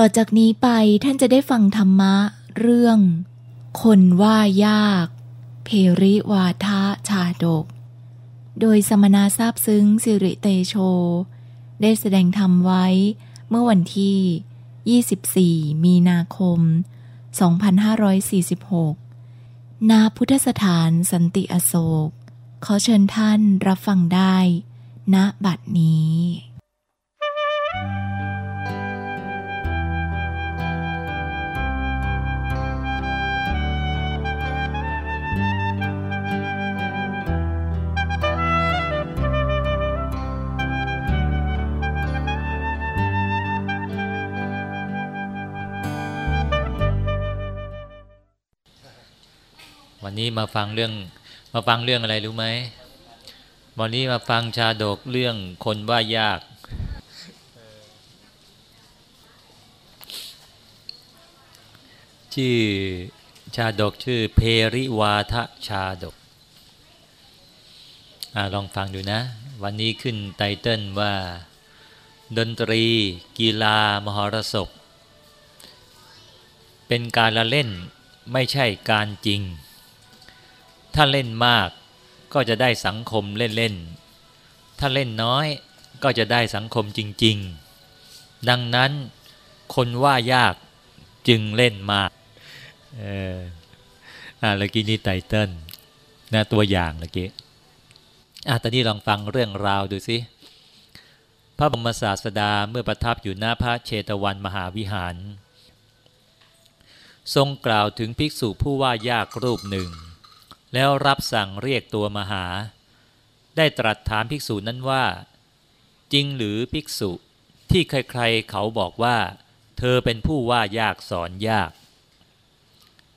ต่อจากนี้ไปท่านจะได้ฟังธรรมะเรื่อง คนว่ายาก เพริวาทะชาดก โดยสมณะทราบซึ้งสิริเตโช ได้แสดงธรรมไว้เมื่อวันที่ 24 มีนาคม 2546 ณ พุทธสถานสันติอโศก ขอเชิญท่านรับฟังได้ ณบัดนี้ นี้มาฟังเรื่องมาฟังเรื่องอะไรรู้ไหมวันนี้มาฟังชาดกเรื่องคนว่ายาก ชื่อชาดกชื่อเพริวาทชาดกอลองฟังดูนะ วันนี้ขึ้นไตเติลว่า ดนตรี กีฬามหรสพ เป็นการละเล่นไม่ใช่การจริง ถ้าเล่นมากก็จะได้สังคมเล่นๆ ถ้าเล่นน้อยก็จะได้สังคมจริง ๆ ดังนั้นคนว่ายากจึงเล่นมาก เอออ่าเมื่อกี้นี่ไตเติ้ลนะตัวอย่างเมื่อกี้อะตอนนี้ลองฟังเรื่องราวดูสิ พระบรมศาสดาเมื่อประทับอยู่หน้าพระเชตวันมหาวิหาร ทรงกล่าวถึงภิกษุผู้ว่ายากรูปหนึ่ง แล้วรับสั่งเรียกตัวมาหา ได้ตรัสถามภิกษุนั้นว่า จริงหรือภิกษุที่ใครๆเขาบอกว่า เธอเป็นผู้ว่ายากสอนยาก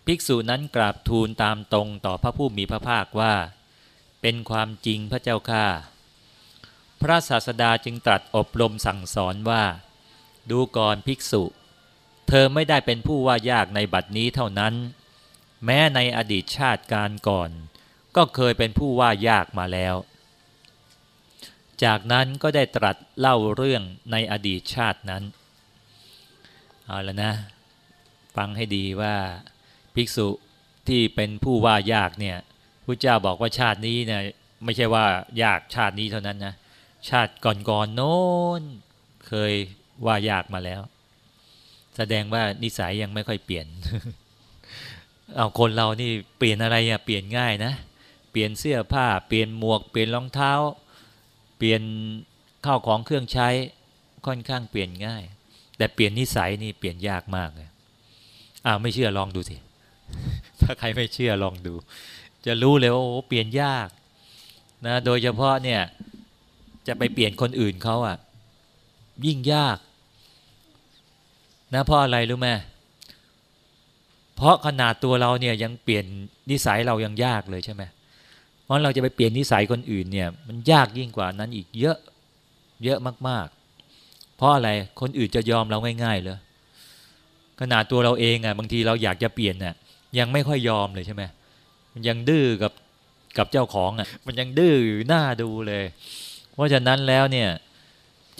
ภิกษุนั้นกราบทูลตามตรงต่อพระผู้มีพระภาคว่า เป็นความจริงพระเจ้าข้าพระศาสดาจึงตรัสอบรมสั่งสอนว่า ดูก่อนภิกษุ เธอไม่ได้เป็นผู้ว่ายากในบัดนี้เท่านั้น แม้ในอดีตชาติการก่อน ก็เคยเป็นผู้ว่ายากมาแล้ว จากนั้นก็ได้ตรัสเล่าเรื่องในอดีตชาตินั้น เอาแล้วนะ ฟังให้ดีว่าภิกษุที่เป็นผู้ว่ายากเนี่ยพระเจ้าบอกว่าชาตินี้เนี่ยไม่ใช่ว่ายากชาตินี้เท่านั้นนะชาติก่อนๆโน้นเคยว่ายากมาแล้ว แสดงว่านิสัยยังไม่ค่อยเปลี่ยน เอาคนเรานี่เปลี่ยนอะไรอะเปลี่ยนง่ายนะ เปลี่ยนเสื้อผ้า เปลี่ยนหมวก เปลี่ยนรองเท้า เปลี่ยนข้าวของเครื่องใช้ค่อนข้างเปลี่ยนง่าย แต่เปลี่ยนนิสัยนี่เปลี่ยนยากมากเลยอ้าวไม่เชื่อลองดูสิ ถ้าใครไม่เชื่อลองดู จะรู้เลยว่าโอ้เปลี่ยนยากนะโดยเฉพาะเนี่ยจะไปเปลี่ยนคนอื่นเขาอะยิ่งยากนะเพราะอะไรรู้ไหมเพราะขนาดตัวเราเนี่ยยังเปลี่ยนนิสัยเรายังยากเลยใช่ไหมเพราะเราจะไปเปลี่ยนนิสัยคนอื่นเนี่ยมันยากยิ่งกว่านั้นอีกเยอะเยอะมากๆ เพราะอะไรคนอื่นจะยอมเราง่ายๆเลยขนาดตัวเราเองอะบางทีเราอยากจะเปลี่ยนน่ะยังไม่ค่อยยอมเลยใช่ไหมมันยังดื้อกับกับเจ้าของอะมันยังดื้อหน้าดูเลย เพราะฉะนั้นแล้วเนี่ย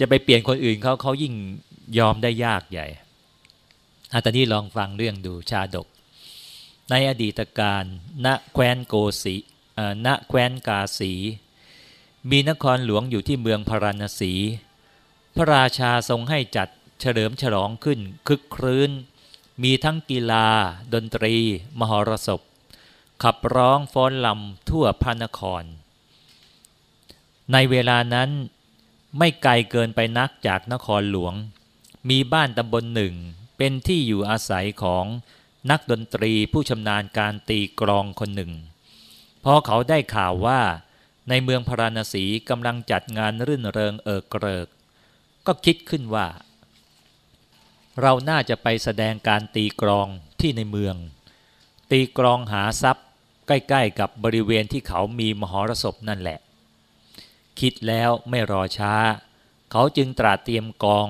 จะไปเปลี่ยนคนอื่นเขาเขายิ่งยอมได้ยากใหญ่ อาตอนนี้ลองฟังเรื่องดูชาดก ในอดีตการณแคว้นโกสีณแคว้นกาสี มีนครหลวงอยู่ที่เมืองพาราณสี พระราชาทรงให้จัดเฉลิมฉลองขึ้นคึกครื้น มีทั้งกีฬา ดนตรี มหรสพ ขับร้องฟ้อนลำทั่วพระนคร ในเวลานั้นไม่ไกลเกินไปนักจากนครหลวง มีบ้านตำบลหนึ่ง เป็นที่อยู่อาศัยของนักดนตรีผู้ชำนาญการตีกรองคนหนึ่ง พอเขาได้ข่าวว่า ในเมืองพาราณสีกำลังจัดงานรื่นเริงเอิกเกริก ก็คิดขึ้นว่า เราน่าจะไปแสดงการตีกรองที่ในเมือง ตีกรองหาทรัพย์ ใกล้ๆกับบริเวณที่เขามีมหรสพนั่นแหละ คิดแล้วไม่รอช้า เขาจึงตราเตรียมกอง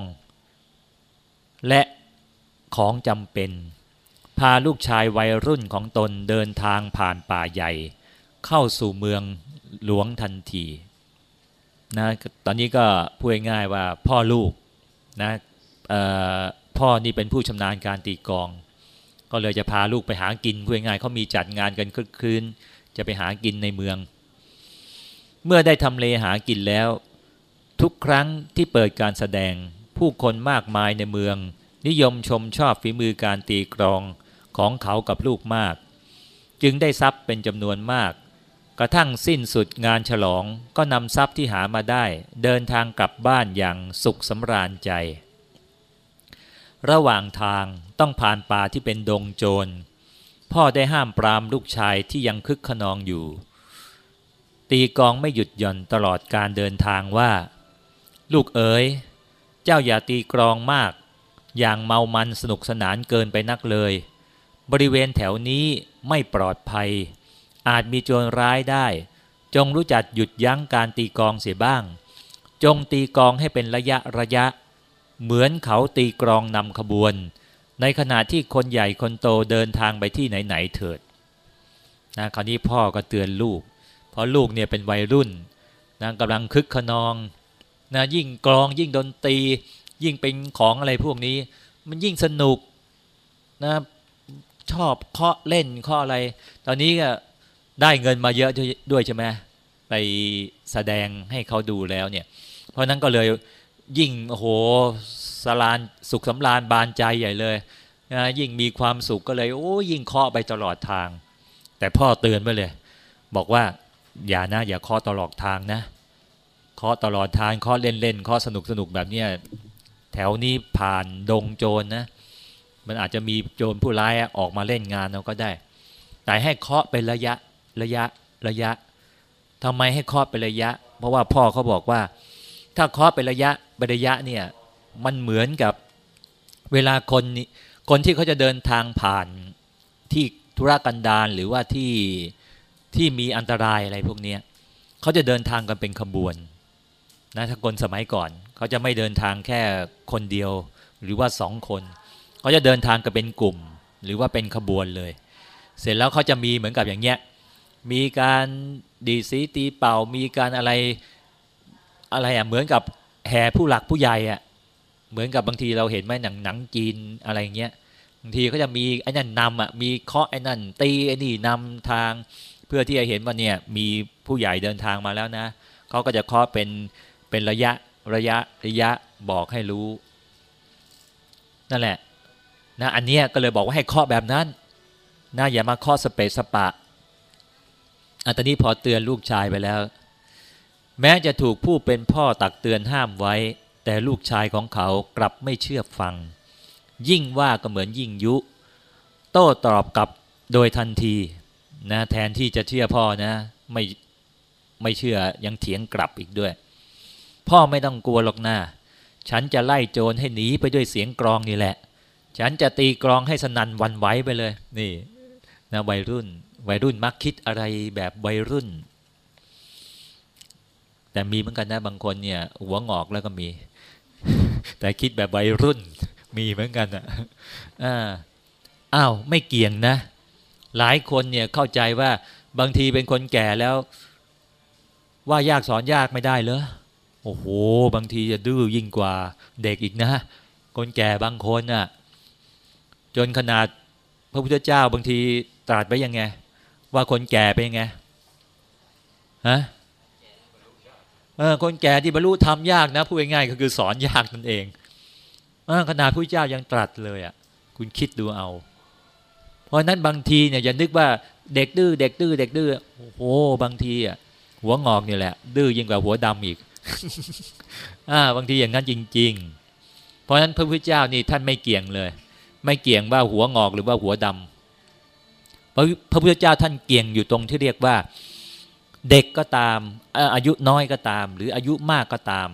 และ ของจำเป็น พาลูกชายวัยรุ่นของตนเดินทางผ่านป่าใหญ่ เข้าสู่เมืองหลวงทันทีนะตอนนี้ก็พูดง่ายว่าพ่อลูกนะพ่อนี่เป็นผู้ชำนาญการตีกอง ก็เลยจะพาลูกไปหากินพูดง่ายเขามีจัดงานกันคึกคืนจะไปหากินในเมือง เมื่อได้ทำเลหากินแล้ว ทุกครั้งที่เปิดการแสดงผู้คนมากมายในเมือง นิยมชมชอบฝีมือการตีกลองของเขากับลูกมาก จึงได้ทรัพย์เป็นจำนวนมาก กระทั่งสิ้นสุดงานฉลองก็นำทรัพย์ที่หามาได้เดินทางกลับบ้านอย่างสุขสำราญใจ ระหว่างทางต้องผ่านป่าที่เป็นดงโจร พ่อได้ห้ามปรามลูกชายที่ยังคึกขนองอยู่ ตีกองไม่หยุดหย่อนตลอดการเดินทางว่า ลูกเอ๋ยเจ้าอย่าตีกรองมาก อย่างเมามันสนุกสนานเกินไปนักเลย บริเวณแถวนี้ไม่ปลอดภัย อาจมีโจรร้ายได้ จงรู้จักหยุดยั้งการตีกองเสียบ้าง จงตีกองให้เป็นระยะระยะ เหมือนเขาตีกรองนำขบวน ในขณะที่คนใหญ่คนโตเดินทางไปที่ไหนๆเถิดนะคราวนี้พ่อก็เตือนลูก เพราะลูกเนี่ยเป็นวัยรุ่นนะกำลังคึกขนองนะยิ่งกลองยิ่งดนตรี ยิ่งเป็นของอะไรพวกนี้ มันยิ่งสนุกนะชอบเคาะเล่นเคาะอะไร ตอนนี้ก็ได้เงินมาเยอะด้วยใช่ไหมไปแสดงให้เขาดูแล้วเนี่ย เพราะนั้นก็เลยยิ่งโอ้โหสลานสุขสำราญบานใจใหญ่เลยนะยิ่งมีความสุขก็เลยโอ้ยิ่งเคาะไปตลอดทาง แต่พ่อเตือนไว้เลย บอกว่าอย่านะ อย่าเคาะตลอดทางนะเคาะตลอดทางเคาะเล่นๆเคาะสนุกสนุกแบบเนี้ย แถวนี้ผ่านดงโจรนะมันอาจจะมีโจรผู้ร้ายออกมาเล่นงานเราก็ได้ แต่ให้เคาะเป็นระยะระยะระยะทำไมให้เคาะเป็นระยะ เพราะว่าพ่อเขาบอกว่า ถ้าเคาะเป็นระยะเป็นระยะเนี่ยมันเหมือนกับเวลาคนคนที่เขาจะเดินทางผ่านที่ธุรกันดารหรือว่าที่ที่มีอันตรายอะไรพวกนี้เขาจะเดินทางกันเป็นขบวนนะถ้าคนสมัยก่อน เขาจะไม่เดินทางแค่คนเดียว หรือว่าสองคนเขาจะเดินทางกันเป็นกลุ่ม หรือว่าเป็นขบวนเลย เสร็จแล้วเขาจะมีเหมือนกับอย่างเงี้ยมีการดีสีตีเป่า มีการอะไรอะไรอะเหมือนกับแห่ผู้หลักผู้ใหญ่อะเหมือนกับบางทีเราเห็นไหมหนังหนังจีนอะไรเงี้ยบางทีเขาจะมีไอ้นั่นนำอะมีเคาะไอ้นั่นตีไอ้นี่นำทาง เพื่อที่จะเห็นว่าเนี่ยมีผู้ใหญ่เดินทางมาแล้วนะเขาก็จะเคาะเป็นเป็นระยะ ระยะระยะบอกให้รู้ นั่นแหละนะอันเนี้ยก็เลยบอกว่าให้เคาะแบบนั้นนะอย่ามาเคาะสเปซสปะอันตอนนี้พอเตือนลูกชายไปแล้ว แม้จะถูกผู้เป็นพ่อตักเตือนห้ามไว้ แต่ลูกชายของเขากลับไม่เชื่อฟัง ยิ่งว่าก็เหมือนยิ่งยุ โต้ตอบกลับโดยทันทีนะแทนที่จะเชื่อพ่อนะไม่ไม่เชื่อยังเถียงกลับอีกด้วย พ่อไม่ต้องกลัวหรอกนะฉันจะไล่โจรให้หนีไปด้วยเสียงกรองนี่แหละ ฉันจะตีกรองให้สนันวันไหวไปเลย นี่นะวัยรุ่น วัยรุ่นมักคิดอะไรแบบวัยรุ่น แต่มีเหมือนกันนะบางคนเนี่ย หัวงอกแล้วก็มี แต่คิดแบบวัยรุ่น มีเหมือนกันอะอ้าวไม่เกี่ยงนะ หลายคนเนี่ยเข้าใจว่าบางทีเป็นคนแก่แล้ว ว่ายากสอนยากไม่ได้เลย โอ้โห บางทีจะดื้อยิ่งกว่าเด็กอีกนะ คนแก่บางคนอะ จนขนาดพระพุทธเจ้าบางทีตรัสไปยังไง ว่าคนแก่เป็นยังไงฮะเออคนแก่ที่บรรลุธรรมยากนะพูดง่ายๆก็คือสอนยากนั่นเองอขนาดพระเจ้ายังตรัสเลยอะ คุณคิดดูเอา เพราะนั้นบางทีเนี่ยอย่านึกว่าเด็กดื้อเด็กดื้อเด็กดื้อโอ้โหบางทีอะหัวงอกนี่แหละ ดื้อยิ่งกว่าหัวดำอีก บางทีอย่างนั้นจริง ๆ เพราะฉะนั้นพระพุทธเจ้านี่ท่านไม่เกี่ยงเลย ไม่เกี่ยงว่าหัวงอกหรือว่าหัวดำพระพระพุทธเจ้าท่านเกี่ยงอยู่ตรงที่เรียกว่าเด็กก็ตามอายุน้อยก็ตาม หรืออายุมากก็ตาม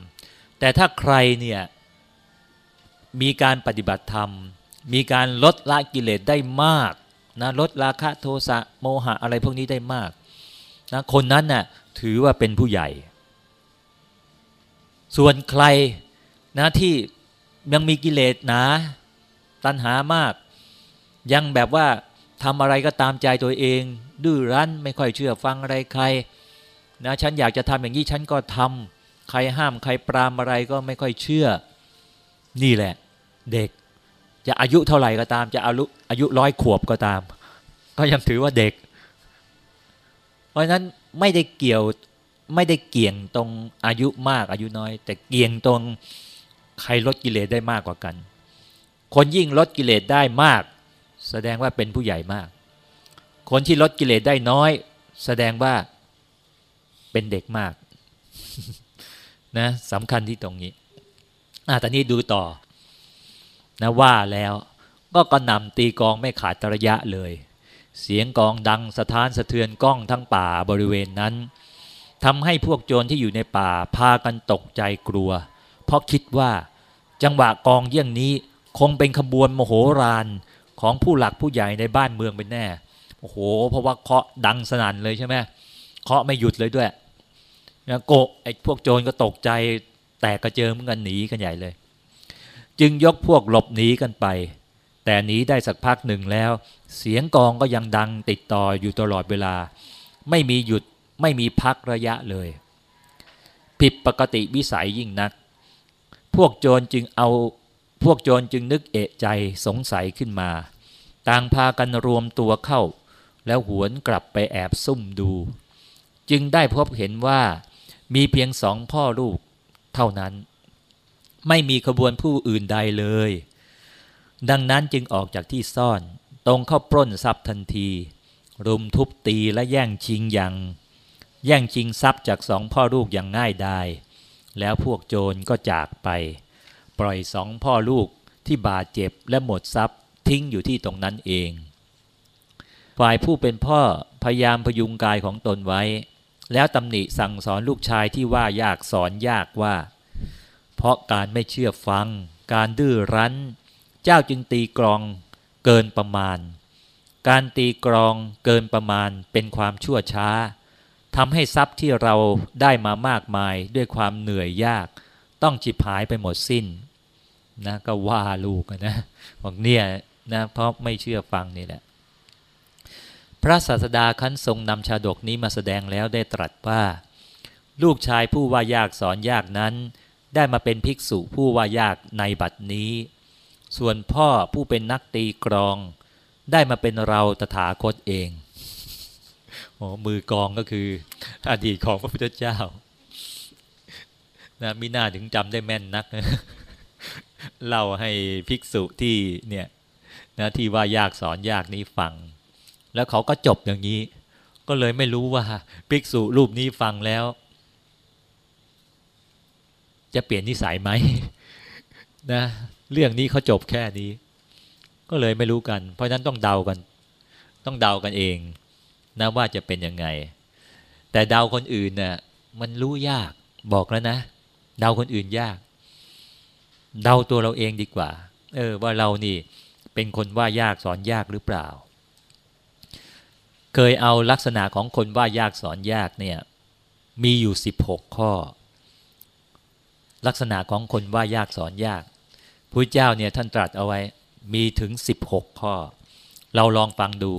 แต่ถ้าใครเนี่ยมีการปฏิบัติธรรม มีการลดละกิเลสได้มากนะลดราคะโทสะโมหะอะไรพวกนี้ได้มากนะคนนั้นน่ะถือว่าเป็นผู้ใหญ่ ส่วนใครนะที่ยังมีกิเลสหนา ตัณหามาก ยังแบบว่าทำอะไรก็ตามใจตัวเอง ดื้อรั้นไม่ค่อยเชื่อฟังอะไรใครนะฉันอยากจะทำอย่างนี้ฉันก็ทำใครห้ามใครปรามอะไรก็ไม่ค่อยเชื่อ นี่แหละ เด็กจะอายุเท่าไหร่ก็ตาม จะอายุอายุร้อยขวบก็ตาม ก็ยังถือว่าเด็ก เพราะฉะนั้นไม่ได้เกี่ยว ไม่ได้เกี่ยงตรงอายุมากอายุน้อย แต่เกี่ยงตรงใครลดกิเลสได้มากกว่ากัน คนยิ่งลดกิเลสได้มาก แสดงว่าเป็นผู้ใหญ่มาก คนที่ลดกิเลสได้น้อย แสดงว่าเป็นเด็กมากนะสำคัญที่ตรงนี้อะตอนนี้ดูต่อนะว่าแล้วก็กระนำตีกองไม่ขาดระยะเลย เสียงกองดังสะท้านสะเทือนกล้องทั้งป่าบริเวณนั้น ทำให้พวกโจรที่อยู่ในป่าพากันตกใจกลัว เพราะคิดว่าจังหวะกองเยี่ยงนี้คงเป็นขบวนโมโหรานของผู้หลักผู้ใหญ่ในบ้านเมืองเป็นแน่โอ้โห เพราะว่าเคาะดังสนั่นเลยใช่ไหมเคาะไม่หยุดเลยด้วยนะโกไอ้พวกโจรก็ตกใจแตกกระเจิงกันหนีกันใหญ่เลย จึงยกพวกหลบหนีกันไป แต่หนีได้สักพักหนึ่งแล้ว เสียงกองก็ยังดังติดต่ออยู่ตลอดเวลา ไม่มีหยุด ไม่มีพักระยะเลย ผิดปกติวิสัยยิ่งนัก พวกโจรจึงเอาพวกโจรจึงนึกเอะใจสงสัยขึ้นมา ต่างพากันรวมตัวเข้า แล้วหวนกลับไปแอบซุ่มดู จึงได้พบเห็นว่ามีเพียงสองพ่อลูกเท่านั้น ไม่มีขบวนผู้อื่นใดเลย ดังนั้นจึงออกจากที่ซ่อน ตรงเข้าปล้นทรัพย์ทันที รุมทุบตีและแย่งชิงอย่าง แย่งชิงทรัพย์จากสองพ่อลูกอย่างง่ายดาย แล้วพวกโจรก็จากไป ปล่อยสองพ่อลูกที่บาดเจ็บและหมดทรัพย์ทิ้งอยู่ที่ตรงนั้นเอง ฝ่ายผู้เป็นพ่อพยายามพยุงกายของตนไว้ แล้วตำหนิสั่งสอนลูกชายที่ว่ายากสอนยากว่า เพราะการไม่เชื่อฟัง การดื้อรั้น เจ้าจึงตีกรองเกินประมาณ การตีกรองเกินประมาณเป็นความชั่วช้า ทำให้ทรัพย์ที่เราได้มามากมายด้วยความเหนื่อยยาก ต้องจิบหายไปหมดสิ้นนะก็ว่าลูกนะบอกเนี่ยนะเพราะไม่เชื่อฟังนี่แหละ พระศาสดาคันทรงนำชาดกนี้มาแสดงแล้วได้ตรัสว่า ลูกชายผู้ว่ายากสอนยากนั้น ได้มาเป็นภิกษุผู้ว่ายากในบัดนี้ ส่วนพ่อผู้เป็นนักตีกรอง ได้มาเป็นเราตถาคตเอง โอ้มือกองก็คือ อดีตของพระพุทธเจ้านะมิน่าถึงจำได้แม่นนักเล่าให้ภิกษุที่เนี่ยนะที่ว่ายากสอนยากนี้ฟัง แล้วเขาก็จบอย่างนี้ ก็เลยไม่รู้ว่าภิกษุรูปนี้ฟังแล้ว จะเปลี่ยนนิสัยไหมนะเรื่องนี้เขาจบแค่นี้ ก็เลยไม่รู้กัน เพราะนั้นต้องเดากัน ต้องเดากันเอง นะว่าจะเป็นยังไง แต่เดาคนอื่นน่ะมันรู้ยากบอกแล้วนะ เดาคนอื่นยาก เดาตัวเราเองดีกว่า เออ ว่าเรานี่เป็นคนว่ายากสอนยากหรือเปล่า เคยเอาลักษณะของคนว่ายากสอนยากเนี่ย มีอยู่สิบหกข้อ ลักษณะของคนว่ายากสอนยากพระเจ้าเนี่ยท่านตรัสเอาไว้มีถึงสิบหกข้อ เราลองฟังดู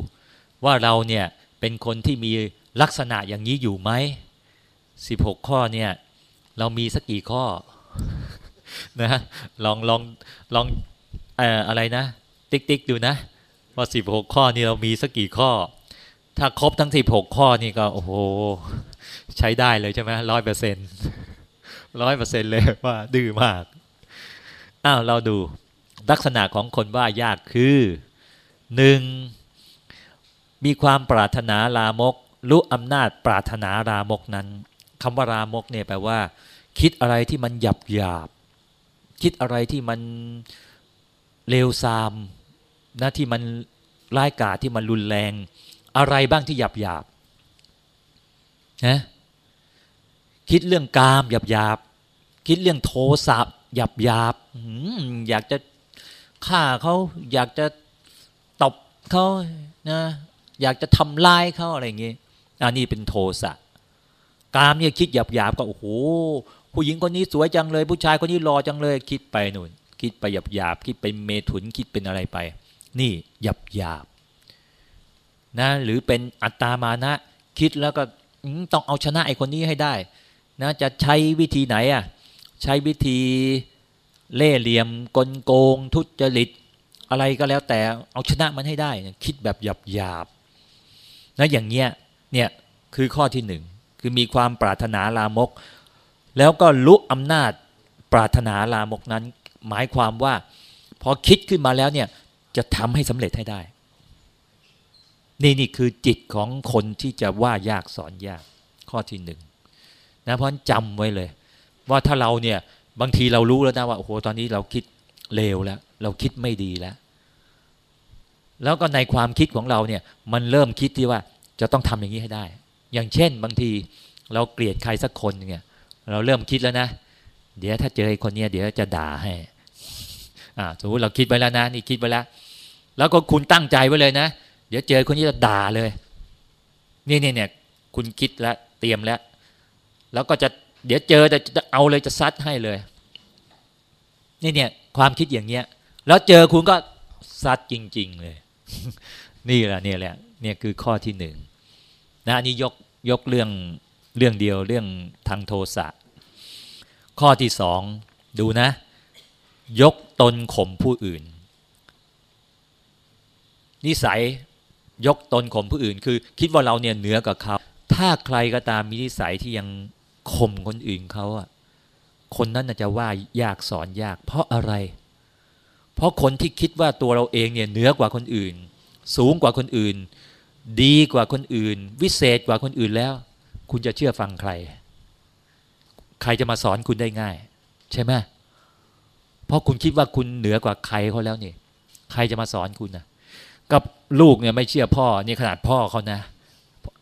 ว่าเราเนี่ย เป็นคนที่มีลักษณะอย่างนี้อยู่ไหมสิบหกข้อเนี่ยเรามีสักกี่ข้อนะลองลองลองออะไรนะ ติ๊กติ๊กดูนะว่าสิบหกข้อนี่เรามีสักกี่ข้อ ถ้าครบทั้งสิบหกข้อนี่ก็โอ้โหใช้ได้เลยใช่ไหมร้อยเปอร์เซ็นต์ร้อยเปอร์เซ็นต์เลยว่าดื้อมากอ้าวเราดูลักษณะของคนว่ายากคือหนึ่ง มีความปรารถนาลามกรู้อำนาจปรารถนาลามกนั้นคำว่ารามกเนี่ยแปลว่า คิดอะไรที่มันหยับหยาบคิดอะไรที่มันเลวทรามนะที่มันร้ายกาจที่มันรุนแรง อะไรบ้างที่หยับหยาบนะคิดเรื่องกามหยับหยาบคิดเรื่องโทสะหยับหยาบอยากจะฆ่าเขาอยากจะตบเขานะ อยากจะทำลายเขาอะไรอย่างงี้อันนี้เป็นโทสะกามเนี่ยคิดหยาบหยาบก็โอ้โหผู้หญิงคนนี้สวยจังเลย ผู้ชายคนนี้รอจังเลย คิดไปหนุนคิดไปหยาบหยาบคิดเป็นเมถุนคิดเป็นอะไรไป นี่หยาบหยาบนะหรือเป็นอัตตามานะ คิดแล้วก็ต้องเอาชนะไอ้คนนี้ให้ได้นะจะใช้วิธีไหนอะใช้วิธีเล่เหลี่ยมกลโกง ทุจริต อะไรก็แล้วแต่เอาชนะมันให้ได้ คิดแบบหยาบหยาบ นะอย่างเงี้ยเนี่ยคือข้อที่หนึ่งคือมีความปรารถนาลามก แล้วก็รู้อำนาจปรารถนาลามกนั้น หมายความว่า พอคิดขึ้นมาแล้วเนี่ยจะทำให้สำเร็จให้ได้ นี่นี่คือจิตของคนที่จะว่ายากสอนยากข้อที่หนึ่งนะเพราะจำไว้เลย ว่าถ้าเราเนี่ยบางทีเรารู้แล้วนะว่าโอ้โหตอนนี้เราคิดเลวแล้ว เราคิดไม่ดีแล้ว แล้วก็ในความคิดของเราเนี่ยมันเริ่มคิดที่ว่าจะต้องทำอย่างนี้ให้ได้ อย่างเช่น บางทีเราเกลียดใครสักคนเนี่ยเราเริ่มคิดแล้วนะ เดี๋ยวถ้าเจอไอ้คนเนี้ยเดี๋ยวจะด่าให้อ่าสมมติเราคิดไปแล้วนะนี่คิดไปแล้ว แล้วก็คุณตั้งใจไว้เลยนะ เดี๋ยวเจอคนนี้จะด่าเลย นี่เนี่ยเนี่ยคุณคิดแล้วเตรียมแล้ว แล้วก็จะเดี๋ยวเจอจะเอาเลยจะซัดให้เลย นี่เนี่ยความคิดอย่างเงี้ย แล้วเจอคุณก็ซัดจริง ๆ เลย นี่แหละเนี่ยแหละเนี่ยคือข้อที่หนึ่งนะอันนี้ยกยกเรื่องเรื่องเดียวเรื่องทางโทสะข้อที่สองดูนะ ยกตนข่มผู้อื่น นิสัยยกตนข่มผู้อื่น คือ คิดว่าเราเนี่ยเหนือกว่าเขาถ้าใครก็ตามมีนิสัยที่ยังข่มคนอื่นเขาอะคนนั้นจะว่ายากสอนยาก เพราะอะไร เพราะคนที่คิดว่าตัวเราเองเนี่ยเหนือกว่าคนอื่น สูงกว่าคนอื่น ดีกว่าคนอื่น วิเศษกว่าคนอื่นแล้ว คุณจะเชื่อฟังใคร ใครจะมาสอนคุณได้ง่าย ใช่ไหมเพราะคุณคิดว่าคุณเหนือกว่าใครเขาแล้วนี่ใครจะมาสอนคุณนะกับลูกเนี่ยไม่เชื่อพ่อนี่ขนาดพ่อเขานะ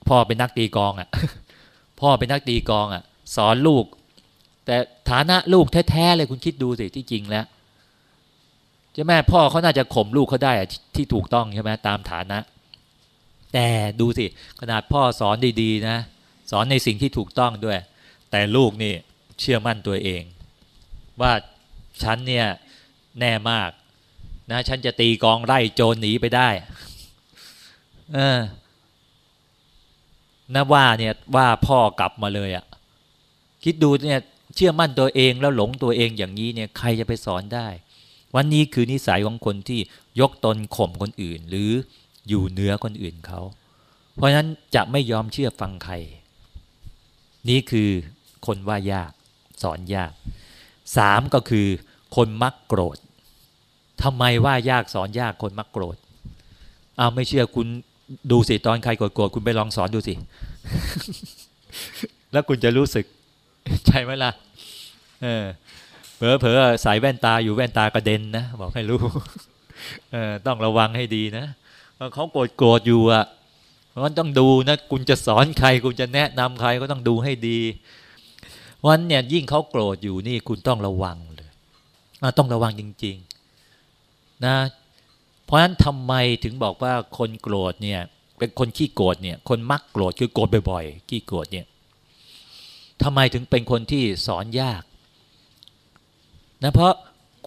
พ่อเป็นนักตีกองอะ่ะ พ่อเป็นนักตีกองอะ่ะ สอนลูก แต่ฐานะลูกแท้ๆเลยคุณคิดดูสิที่จริงแล้ว ช่ไหมพ่อเขาน่าจะข่มลูกเขาได้ที่ถูกต้องใช่ไหมตามฐานะ แต่ดูสิขนาดพ่อสอนดีๆนะ สอนในสิ่งที่ถูกต้องด้วย แต่ลูกนี่เชื่อมั่นตัวเอง ว่าฉันเนี่ยแน่มากนะฉันจะตีกองไล่โจรหนีไปได้เออนะว่าเนี่ยว่าพ่อกลับมาเลยอะ่ะคิดดูเนี่ยเชื่อมั่นตัวเองแล้วหลงตัวเองอย่างนี้เนี่ยใครจะไปสอนได้ วันนี้คือนิสัยของคนที่ยกตนข่มคนอื่น หรืออยู่เหนือคนอื่นเขา เพราะฉะนั้นจะไม่ยอมเชื่อฟังใคร นี่คือคนว่ายากสอนยากสามก็คือคนมักโกรธทำไมว่ายากสอนยากคนมักโกรธเอาไม่เชื่อคุณดูสิตอนใครโกรธคุณไปลองสอนดูสิ แล้วคุณจะรู้สึก ใช่ไหมล่ะเออ เผลอเผลอใส่แว่นตาอยู่แว่นตากระเด็นนะบอกให้รู้เออต้องระวังให้ดีนะเขาโกรธโกรธอยู่อะเพราะนั้นต้องดูนะคุณจะสอนใครคุณจะแนะนำใครก็ต้องดูให้ดีวันเนี่ยยิ่งเขาโกรธอยู่นี่คุณต้องระวังเลยต้องระวังจริง ๆ นะ เพราะฉะนั้นทำไมถึงบอกว่าคนโกรธเนี่ยเป็นคนขี้โกรธเนี่ย คนมักโกรธคือโกรธบ่อยๆขี้โกรธเนี่ยทำไมถึงเป็นคนที่สอนยาก นะเพราะ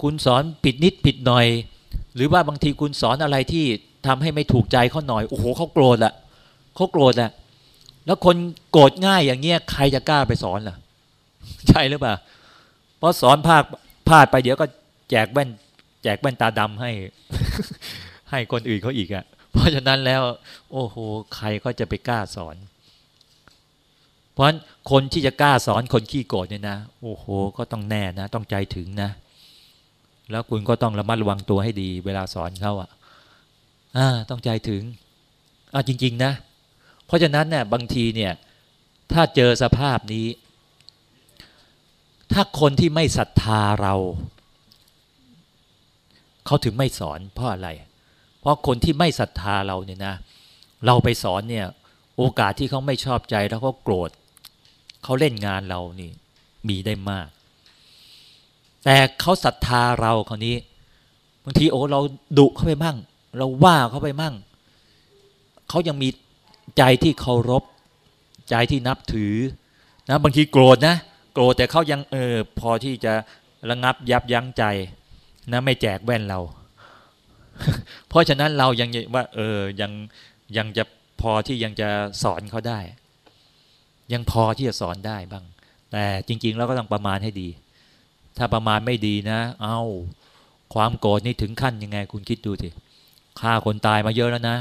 คุณสอนผิดนิดผิดหน่อย หรือว่าบางทีคุณสอนอะไรที่ทำให้ไม่ถูกใจเขาหน่อยโอ้โหเขาโกรธละเขาโกรธละแล้วคนโกรธง่ายอย่างเงี้ยใครจะกล้าไปสอนล่ะ ใช่หรือเปล่าเพราะสอนภาคพลาดไปเดี๋ยวก็แจกแว่น แจกแว่นตาดำให้ ให้คนอื่นเขาอีกอะ่ะ เพราะฉะนั้นแล้ว โอ้โห ใครก็จะไปกล้าสอน ราะฉะนั้นคนที่จะกล้าสอนคนขี้โกรธเนี่ยนะ โอ้โห ก็ต้องแน่นะ ต้องใจถึงนะ แล้วคุณก็ต้องระมัดระวังตัวให้ดี เวลาสอนเขาอะอ่าต้องใจถึงอ่าจริง ๆ นะ เพราะฉะนั้นเนี่ยบางทีเนี่ย ถ้าเจอสภาพนี้ ถ้าคนที่ไม่ศรัทธาเรา เขาถึงไม่สอนเพราะอะไร เพราะคนที่ไม่ศรัทธาเราเนี่ยนะ เราไปสอนเนี่ย โอกาสที่เขาไม่ชอบใจแล้วเขาโกรธ เขาเล่นงานเรานี่มีได้มาก แต่เขาศรัทธาเราคราวนี้บางทีโอ้เราดุเข้าไปมั่ง เราว่าเขาไปมั่ง เขายังมีใจที่เคารพ ใจที่นับถือนะบางทีโกรธนะโกรธแต่เขายังเออพอที่จะระงับยับยั้งใจนะไม่แจกแว่นเรา เพราะฉะนั้นเรายังว่าเออยังยังจะพอที่ยังจะสอนเขาได้ ยังพอที่จะสอนได้บ้าง แต่จริงๆเราก็ต้องประมาณให้ดี ถ้าประมาณไม่ดีนะ เอาความโกรธนี่ถึงขั้นยังไง คุณคิดดูสิฆ่าคนตายมาเยอะแล้วนะ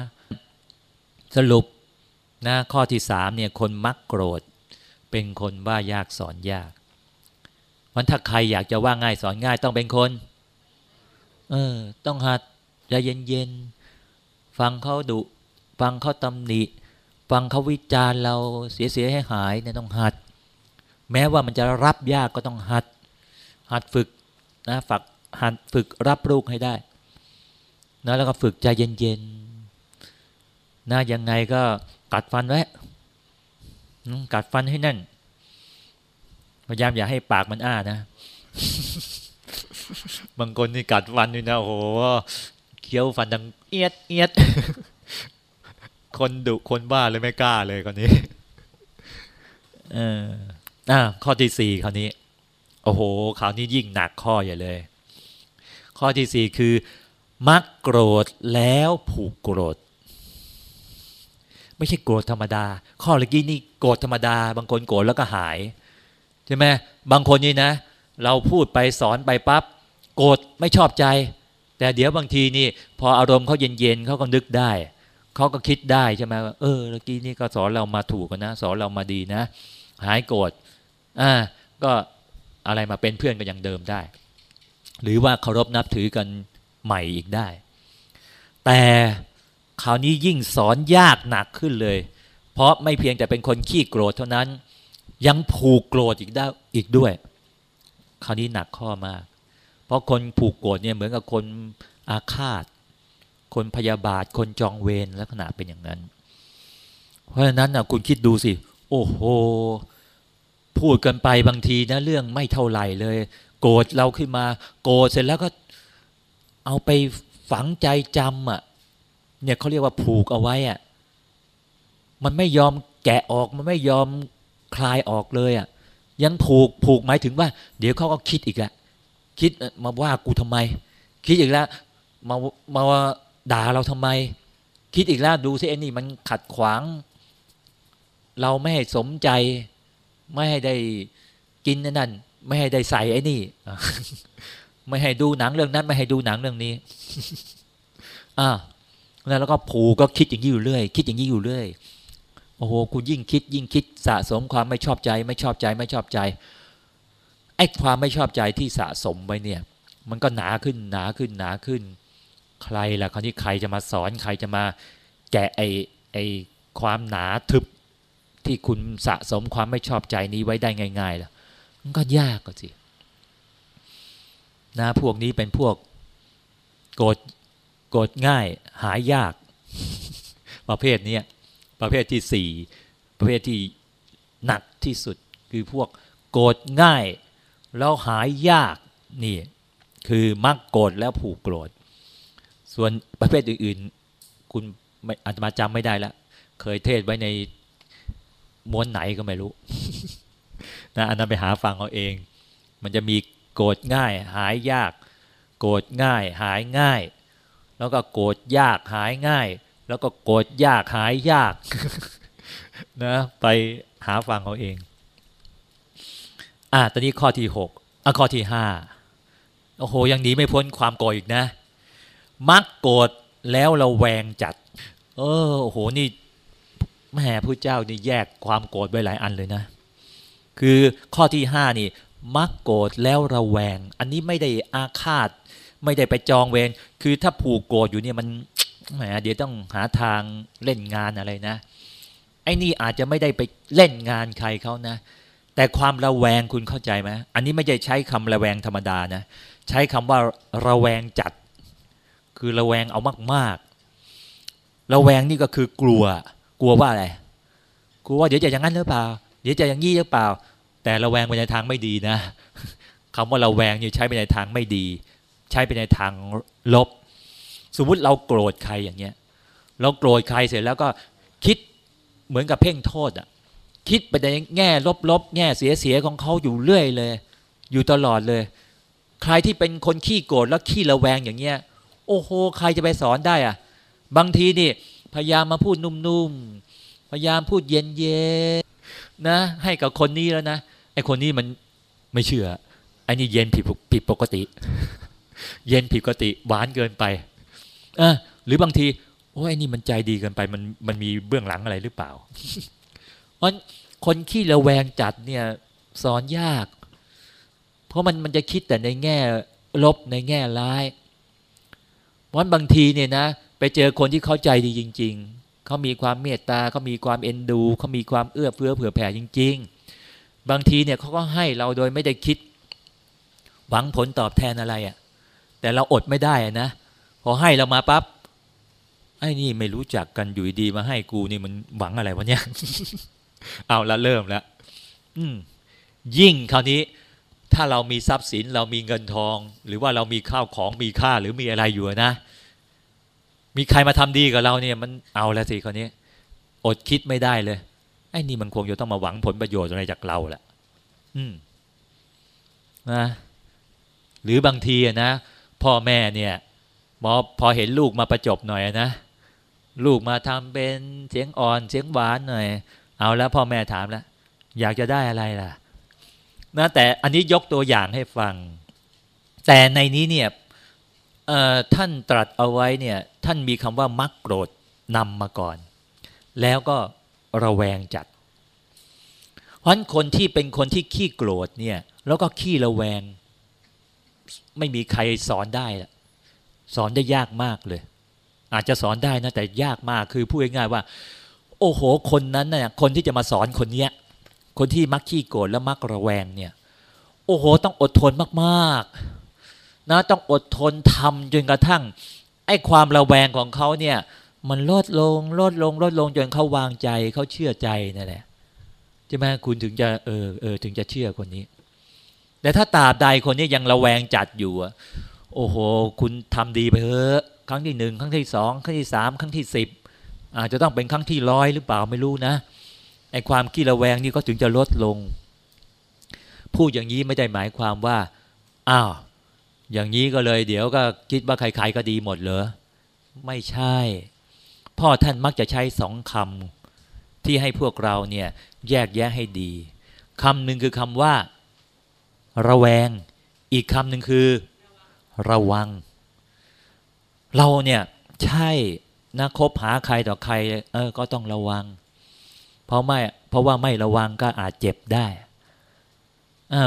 สรุปนะข้อที่สามเนี่ยคนมักโกรธ เป็นคนว่ายากสอนยากมันถ้าใครอยากจะว่าง่ายสอนง่ายต้องเป็นคน เออ ต้องหัดใจเย็นๆฟังเขาดุฟังเขาตำหนิ ฟังเขาวิจารณ์เราเสียเสียให้หายเนี่ยต้องหัด แม้ว่ามันจะรับยากก็ต้องหัด หัดฝึกนะฝักหัดฝึกรับลูกให้ได้นะแล้วก็ฝึกใจเย็นๆนะยังไงก็กัดฟันไว้กัดฟันให้แน่นพยายามอย่าให้ปากมันอ้านะ บางคนนี่กัดฟันนี่นะโอ้โหเคี้ยวฟันดังเอียดเอียด คนดุคนบ้าเลยไม่กล้าเลยคนนี้เอออ่าข้อที่สี่คราวนี้ โอ้โหคราวนี้ยิ่งหนักข้อใหญ่เลย ข้อที่สี่คือมักโกรธแล้วผูกโกรธ ไม่ใช่โกรธธรรมดา ข้อเมื่อกี้นี่โกรธธรรมดา บางคนโกรธแล้วก็หายใช่ไหมบางคนนี่นะ เราพูดไปสอนไปปับ๊บโกรธไม่ชอบใจ แต่เดี๋ยวบางทีนี่ พออารมณ์เขาเย็นๆเขาก็นึกได้ เขาก็คิดได้ใช่ไหมว่าเออเมื่อกี้นี่ก็สอนเรามาถูกนะสอนเรามาดีนะ หายโกรธอ่าก็อะไรมาเป็นเพื่อนกันอย่างเดิมได้ หรือว่าเคารพนับถือกันใหม่อีกได้ แต่คราวนี้ยิ่งสอนยากหนักขึ้นเลย เพราะไม่เพียงแต่เป็นคนขี้โกรธเท่านั้น ยังผูกโกรธอีกได้อีกด้วย คราวนี้หนักข้อมาก เพราะคนผูกโกรธเนี่ยเหมือนกับคนอาฆาต คนพยาบาทคนจองเวรลักษณะเป็นอย่างนั้น เพราะฉะนั้นนะคุณคิดดูสิ โอ้โห พูดกันไปบางทีนะเรื่องไม่เท่าไหร่เลย โกรธเราขึ้นมา โกรธเสร็จแล้วก็เอาไปฝังใจจำอะเนี่ยเขาเรียกว่าผูกเอาไว้อะมันไม่ยอมแกะออกมันไม่ยอมคลายออกเลยอะยังผูกผูกหมายถึงว่า เดี๋ยวเขาก็คิดอีกล้วคิดมาว่ากูทำไม คิดอีกแล้วมามา ด่าเราทำไม คิดอีกแล้วดูสิไอ้นี่มันขัดขวาง เราไม่ให้สมใจ ไม่ให้ได้กินนั่นไม่ให้ได้ใส่ไอ้นี่ไม่ให้ดูหนังเรื่องนั้น ไม่ให้ดูหนังเรื่องนี้อ่าแล้วก็ผูก็คิดอย่างนี้อยู่เรื่อย คิดอย่างนี้อยู่เรื่อยโอ้โหคุณยิ่งคิด ยิ่งคิดสะสมความไม่ชอบใจ ไม่ชอบใจไม่ชอบใจไอ้ความไม่ชอบใจที่สะสมไว้เนี่ย มันก็หนาขึ้นหนาขึ้นหนาขึ้น ใครล่ะคราวนี้ใครจะมาสอนใครจะมาแกะไอ้ไอ้ความหนาทึบที่คุณสะสมความไม่ชอบใจนี้ไว้ได้ง่ายๆล่ะมันก็ยากก็สินะพวกนี้เป็นพวกโกรธโกรธง่ายหายยาก ประเภทนี้ประเภทที่สี่ประเภทที่หนักที่สุดคือพวกโกรธง่าย แล้วหายยากนี่ คือมักโกรธแล้วผูกโกรธ ส่วนประเภทอื่น ๆ คุณอาจมาจำไม่ได้แล้วเคยเทศไว้ในม้วนไหนก็ไม่รู้นะอันนั้นไปหาฟังเอาเอง มันจะมีโกรธง่าย หายยาก โกรธง่าย หายง่าย แล้วก็โกรธยากหายง่าย แล้วก็โกรธยากหายยากนะไปหาฟังเอาเองอะตอนนี้ข้อที่หกอะข้อที่ห้าโอ้โหยังหนีไม่พ้นความโกรธอีกนะ มักโกรธแล้วเราแวงจัด เออโอ้โหนี่แม่พระเจ้านี่แยกความโกรธไว้หลายอันเลยนะ คือข้อที่ห้านี่ มักโกรธแล้วระแวง อันนี้ไม่ได้อาฆาต ไม่ได้ไปจองเวรคือถ้าผูกโกรธอยู่เนี่ยมันแหมเดี๋ยวต้องหาทางเล่นงานอะไรนะ ไอ้นี่อาจจะไม่ได้ไปเล่นงานใครเขานะ แต่ความระแวงคุณเข้าใจไหมอันนี้ไม่ใช่ใช้คำระแวงธรรมดานะ ใช้คำว่าระแวงจัด คือระแวงเอามากๆระแวงนี่ก็คือกลัว กลัวว่าอะไร กลัวว่าเดี๋ยวจะอย่างนั้นหรือเปล่า เดี๋ยวจะอย่างนี้หรือเปล่า แต่ระแวงไปในทางไม่ดีนะคำว่าระแวงนี่ใช้ไปในทางไม่ดี ใช้ไปในทางลบ สมมุติเราโกรธใครอย่างเงี้ย เราโกรธใครเสร็จแล้วก็คิดเหมือนกับเพ่งโทษอะ คิดไปในแง่ลบๆแง่เสียๆของเขาอยู่เรื่อยเลย อยู่ตลอดเลย ใครที่เป็นคนขี้โกรธแล้วขี้ระแวงอย่างเงี้ย โอ้โหใครจะไปสอนได้อะบางทีนี่ พยายามมาพูดนุ่มๆพยายามพูดเย็นๆนะ ให้กับคนนี้แล้วนะไอคนนี้มันไม่เชื่ออ้นี่เย็นผิดผิดปกติ เย็นผิดปกติ หวานเกินไปเออหรือบางทีโอ้ยนี่มันใจดีเกินไปมันมันมีเบื้องหลังอะไรหรือเปล่าเพราะคนขี้ระแวงจัดเนี่ยสอนยาก เพราะมันมันจะคิดแต่ในแง่ลบในแง่ร้าย เพราะบางทีเนี่ยนะไปเจอคนที่เข้าใจดีจริง ๆ เขามีความเมตตาเขามีความเอ็นดูเขามีความเอื้อเฟื้อเผื่อแผ่จริง ๆ บางทีเนี่ยเขาก็ให้เราโดยไม่ได้คิด หวังผลตอบแทนอะไรอะ่ะ แต่เราอดไม่ได้นะพอให้เรามาปับ๊บไอ้นี่ไม่รู้จักกันอยู่ดีมาให้กูนี่มันหวังอะไรวะเนี่ย เอาละเริ่มแล้วยิ่งคราวนี้ ถ้าเรามีทรัพย์สินเรามีเงินทอง หรือว่าเรามีข้าวของมีค่าหรือมีอะไรอยู่นะ มีใครมาทำดีกับเราเนี่ยมันเอาแล้วสิคราวนี้ อดคิดไม่ได้เลยไอ้นี่มันคงจะต้องมาหวังผลประโยชน์อะไรจากเราแหละอืมนะหรือบางทีนะพ่อแม่เนี่ยพอพอเห็นลูกมาประจบหน่อยนะลูกมาทำเป็นเสียงอ่อนเสียงหวานหน่อย เอาแล้วพ่อแม่ถามแล้วอยากจะได้อะไรล่ะ นะแต่อันนี้ยกตัวอย่างให้ฟัง แต่ในนี้เนี่ยท่านตรัสเอาไว้เนี่ยท่านมีคำว่ามักโกรธนำมาก่อน แล้วก็ระแวงจัด เพราะคนที่เป็นคนที่ขี้โกรธเนี่ยแล้วก็ขี้ระแวง ไม่มีใครสอนได้ สอนได้ยากมากเลย อาจจะสอนได้นะแต่ยากมากคือพูดง่ายๆว่า โอ้โหคนนั้นเนี่ยคนที่จะมาสอนคนเนี้ย คนที่มักขี้โกรธและมักระแวงเนี่ยโอ้โหต้องอดทนมากๆนะต้องอดทนทำจนกระทั่งไอ้ความระแวงของเขาเนี่ยมันลดลงลดลงลดลงจนเขาวางใจเขาเชื่อใจนั่นแหละใช่ไหมคุณถึงจะเออเออถึงจะเชื่อคนนี้ แต่ถ้าตาบใดคนนี้ยังระแวงจัดอยู่โอ้โห คุณทำดีไปเถอะครั้งที่หนึ่งครั้งที่สองครั้งที่สามครั้งที่สิบอาจจะต้องเป็นครั้งที่ร้อยหรือเปล่าไม่รู้นะ ไอ้ความขี้ระแวงนี่ก็ถึงจะลดลง พูดอย่างนี้ไม่ได้หมายความว่า อ้าว อย่างนี้ก็เลย เดี๋ยวก็คิดว่าใครๆก็ดีหมดเหรอ ไม่ใช่ พ่อท่านมักจะใช้สองคำที่ให้พวกเราเนี่ยแยกแยะให้ดีคำหนึ่งคือคำว่า ระแวง อีกคำหนึ่งคือ ระวัง เราเนี่ยใช่นะคบหาใครต่อใครเออก็ต้องระวัง เพราะไม่เพราะว่าไม่ระวังก็อาจเจ็บได้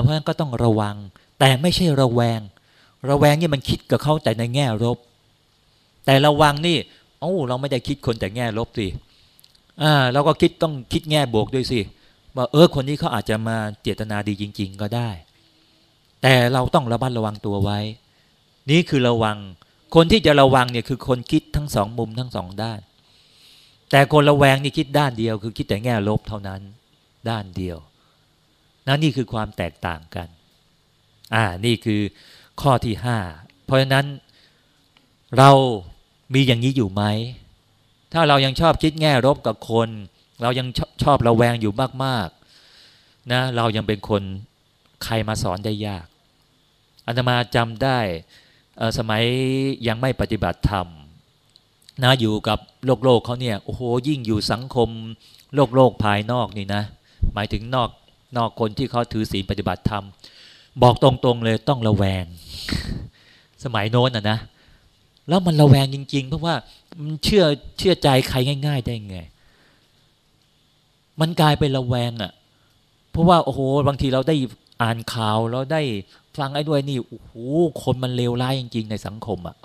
เพราะฉะนั้นก็ต้องระวัง แต่ไม่ใช่ระแวง ระแวงนี่มันคิดกับเขาแต่ในแง่ลบ แต่ระวังนี่โอ้เราไม่ได้คิดคนแต่แง่ลบสิอ่าเราก็คิดต้องคิดแง่บวกด้วยสิว่าเออคนนี้เขาอาจจะมาเจตนาดีจริง ๆ ก็ได้ แต่เราต้องระมัดระวังตัวไว้ นี่คือระวัง คนที่จะระวังเนี่ยคือคนคิดทั้งสองมุมทั้งสองด้าน แต่คนระแวงนี่คิดด้านเดียว คือคิดแต่แง่ลบเท่านั้น ด้านเดียวนั่นนี่คือความแตกต่างกัน อ่า นี่คือข้อที่ห้าเพราะฉะนั้นเรามีอย่างนี้อยู่ไหม ถ้าเรายังชอบคิดแง่ลบกับคน เรายังชชอบระแวงอยู่มากๆนะเรายังเป็นคนใครมาสอนได้ยากอาตมาจำได้สมัยยังไม่ปฏิบัติธรรม นะอยู่กับโลกโลกเขาเนี่ยโอ้โหยิ่งอยู่สังคมโลกโลกภายนอกนี่นะ หมายถึงนอกนอกคนที่เขาถือศีลปฏิบัติธรรม บอกตรงๆเลยต้องระแวง สมัยโน้นอะนะ แล้วมันระแวงจริง ๆ เพราะว่ามันเชื่อเชื่อใจใครง่าย ๆ ได้ไง มันกลายเป็นระแวงอะ เพราะว่าโอ้โหบางทีเราได้อ่านข่าวเราได้ฟังไอ้ด้วยนี่โอ้โหคนมันเลวร้ายจริง ๆ ในสังคมอะ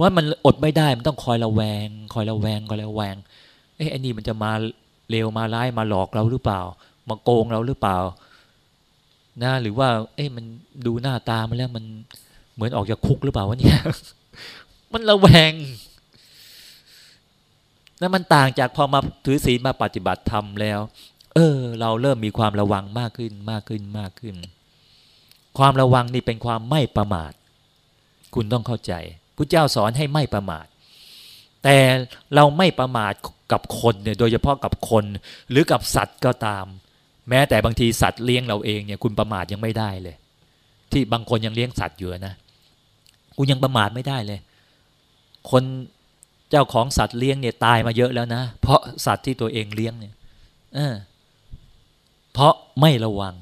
ว่ามันอดไม่ได้มันต้องคอยระแวง คอยระแวงคอยระแวงเอ้ไอ้นี่มันจะมาเลวมาร้ายมาหลอกเราหรือเปล่า มาโกงเราหรือเปล่านะหรือว่า เอ้มันดูหน้าตามันแล้วมันเหมือนออกจากคุกหรือเปล่าวะเนี่ยมันระแวงแล้วมันต่างจากพอมาถือศีลมาปฏิบัติธรรมแล้ว เออ เราเริ่มมีความระวังมากขึ้นมากขึ้นมากขึ้น ความระวังนี่เป็นความไม่ประมาท คุณต้องเข้าใจ พระเจ้าสอนให้ไม่ประมาท แต่เราไม่ประมาทกับคนเนี่ยโดยเฉพาะกับคนหรือกับสัตว์ก็ตาม แม้แต่บางทีสัตว์เลี้ยงเราเองเนี่ยคุณประมาทยังไม่ได้เลย ที่บางคนยังเลี้ยงสัตว์อยู่นะคุณยังประมาทไม่ได้เลย คนเจ้าของสัตว์เลี้ยงเนี่ยตายมาเยอะแล้วนะ เพราะสัตว์ที่ตัวเองเลี้ยงเนี่ยเออเพราะไม่ระวัง